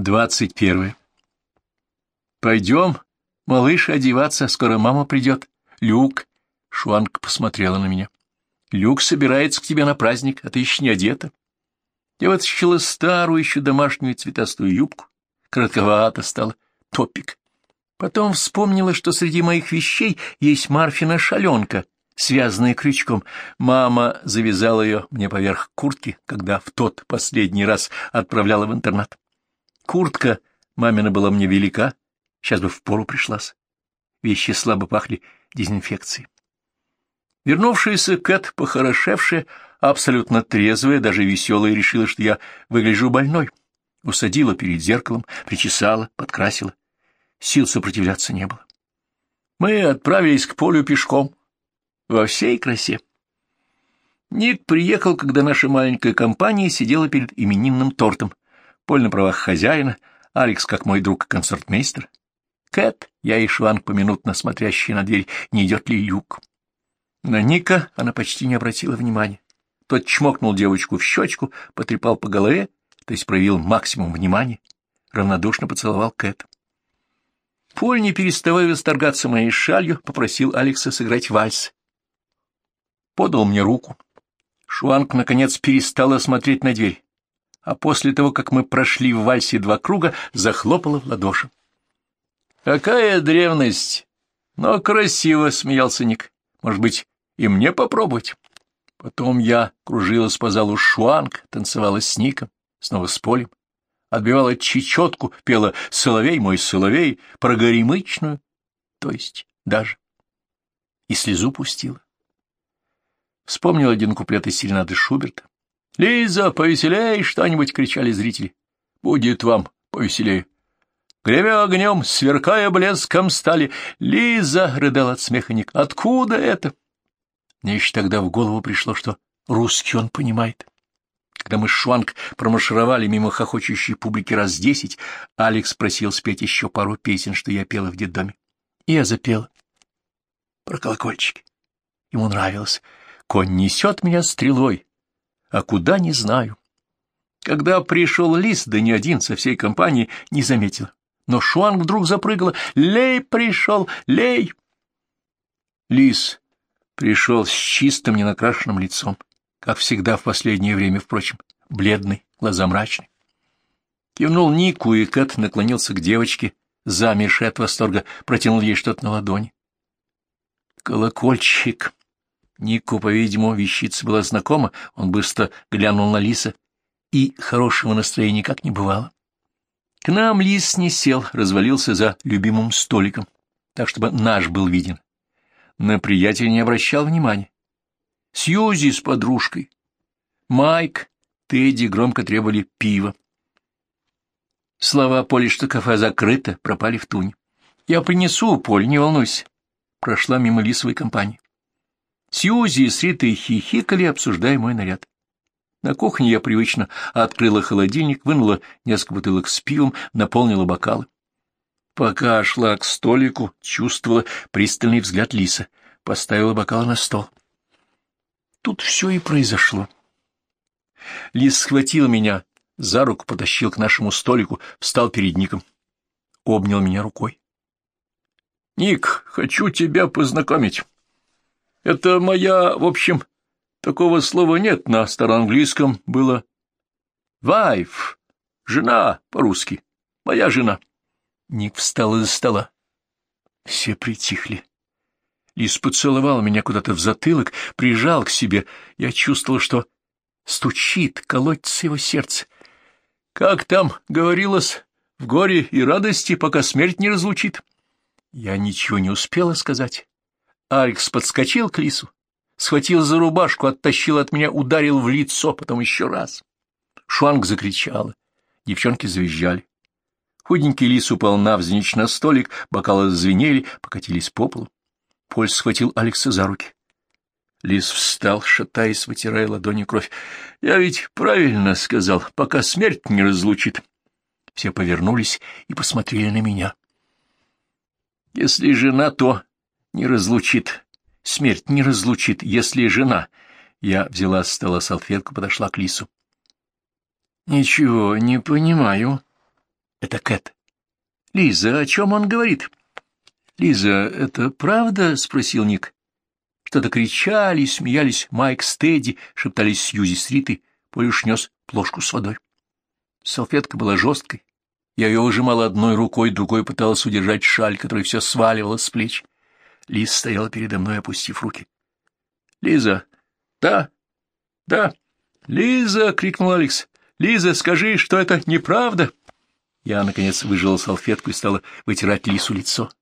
Двадцать первое. Пойдем, малыш, одеваться, скоро мама придет. Люк. Шуанка посмотрела на меня. Люк собирается к тебе на праздник, а ты еще не одета. Я вытащила старую еще домашнюю цветастую юбку. Коротковато стало. Топик. Потом вспомнила, что среди моих вещей есть Марфина шаленка, связанная крючком. Мама завязала ее мне поверх куртки, когда в тот последний раз отправляла в интернат. Куртка мамина была мне велика, сейчас бы в пору пришлась. Вещи слабо пахли дезинфекцией. Вернувшаяся Кэт, похорошевшая, абсолютно трезвая, даже веселая, решила, что я выгляжу больной. Усадила перед зеркалом, причесала, подкрасила. Сил сопротивляться не было. Мы отправились к полю пешком. Во всей красе. Ник приехал, когда наша маленькая компания сидела перед именинным тортом. Поль на правах хозяина, Алекс как мой друг концертмейстер. Кэт, я и Шванг поминутно смотрящие на дверь, не идет ли люк. На Ника она почти не обратила внимания. Тот чмокнул девочку в щечку, потрепал по голове, то есть проявил максимум внимания, равнодушно поцеловал Кэт. Поль, не переставая восторгаться моей шалью, попросил Алекса сыграть вальс. Подал мне руку. Шуанг, наконец, перестала смотреть на дверь, а после того, как мы прошли в вальсе два круга, захлопала в ладоши. «Какая древность! Но красиво!» — смеялся Ник. «Может быть, и мне попробовать?» Потом я кружилась по залу шуанг, танцевала с Ником, снова с Полем, отбивала чечетку, пела «Соловей мой, соловей», про горемычную, то есть даже, и слезу пустила. Вспомнил один куплет из серенады Шуберта. «Лиза, повеселей что-нибудь!» — кричали зрители. «Будет вам повеселее!» Гремя огнем, сверкая блеском стали, Лиза, — рыдал от смеха Ник, — откуда это? Мне еще тогда в голову пришло, что русский он понимает. Когда мы с Шванг промаршировали мимо хохочущей публики раз десять, Алекс просил спеть еще пару песен, что я пела в детдоме. И я запела. Про колокольчики. Ему нравилось. Конь несет меня стрелой, а куда — не знаю. Когда пришел Лис, да не один, со всей компанией, не заметил. Но Шуанг вдруг запрыгала. «Лей пришел! Лей!» Лис пришел с чистым, ненакрашенным лицом, как всегда в последнее время, впрочем, бледный, глаза мрачные. Кивнул Нику, и Кэт наклонился к девочке, замершей от восторга, протянул ей что-то на ладони. «Колокольчик!» Нику, по-видимому, вещица была знакома, он быстро глянул на Лиса, и хорошего настроения как не бывало. К нам Лис не сел, развалился за любимым столиком, так, чтобы наш был виден. На приятеля не обращал внимания. Сьюзи с подружкой. Майк, Тедди громко требовали пива. Слова Поли, что кафе закрыто, пропали в туне. «Я принесу, Поль, не волнуйся», — прошла мимо Лисовой компании. Сьюзи с Ритой хихикали, обсуждая мой наряд. На кухне я привычно открыла холодильник, вынула несколько бутылок с пивом, наполнила бокалы. Пока шла к столику, чувствовала пристальный взгляд Лиса, поставила бокал на стол. Тут все и произошло. Лис схватил меня за руку, потащил к нашему столику, встал перед Ником, обнял меня рукой. — Ник, хочу тебя познакомить. Это моя, в общем, такого слова нет, на староанглийском было «вайф», «жена» по-русски, «моя жена». Ник встал из-за стола. Все притихли. Лис поцеловал меня куда-то в затылок, прижал к себе. Я чувствовал, что стучит, колотится его сердце. Как там говорилось, в горе и радости, пока смерть не разлучит? Я ничего не успела сказать. Алекс подскочил к лису, схватил за рубашку, оттащил от меня, ударил в лицо, потом еще раз. Шуанг закричала. Девчонки завизжали. Худенький лис упал навзничь на столик, бокалы зазвенели, покатились по полу. Поль схватил Алекса за руки. Лис встал, шатаясь, вытирая ладонью кровь. — Я ведь правильно сказал, пока смерть не разлучит. Все повернулись и посмотрели на меня. — Если жена, то не разлучит. Смерть не разлучит, если жена. Я взяла с стола салфетку, подошла к Лису. — Ничего не понимаю. Это Кэт. Лиза, о чем он говорит? Лиза, это правда? спросил Ник. Что-то кричали, смеялись Майк Стеди, шептались Сьюзи Стрит, и Полюш нес плошку с водой. Салфетка была жесткой. Я ее выжимала одной рукой, другой пыталась удержать шаль, которая все сваливала с плеч. Лиз стояла передо мной, опустив руки. — Лиза! Да! Да! Лиза! — крикнул Алекс. — Лиза, скажи, что это неправда! Я, наконец, выжила салфетку и стала вытирать Лису лицо.